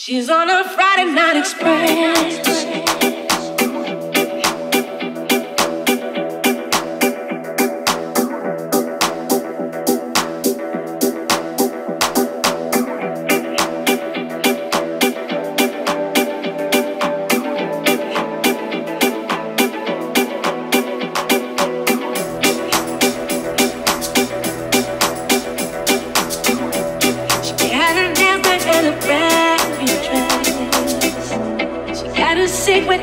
She's on a Friday night express.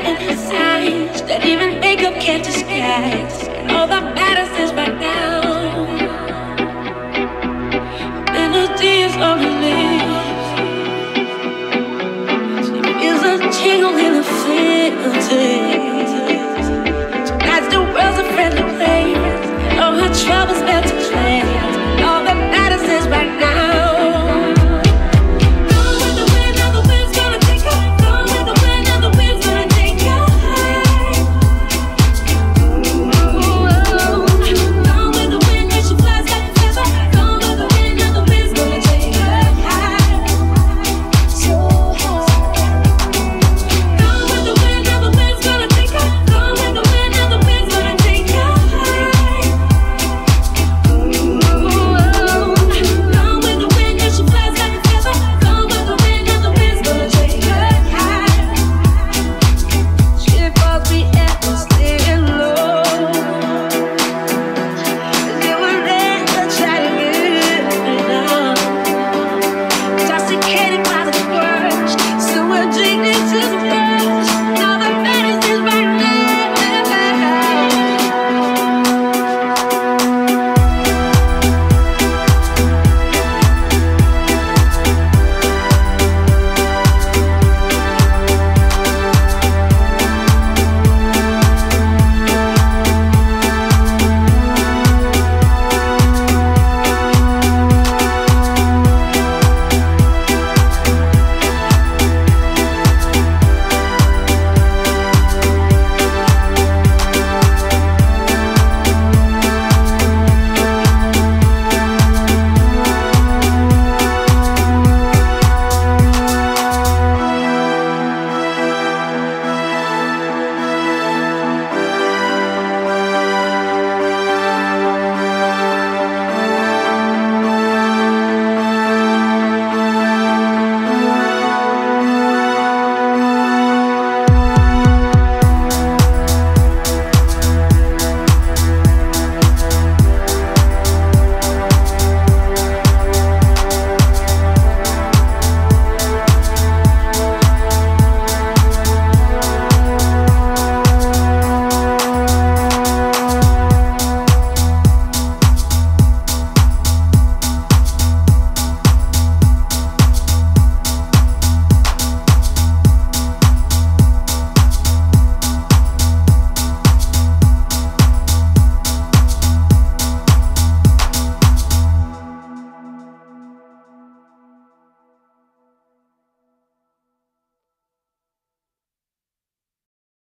Her eyes that even makeup can't disguise. All that matters is right now. Melodies on her lips. She feels a tingle in her the world's a friendly place. All her troubles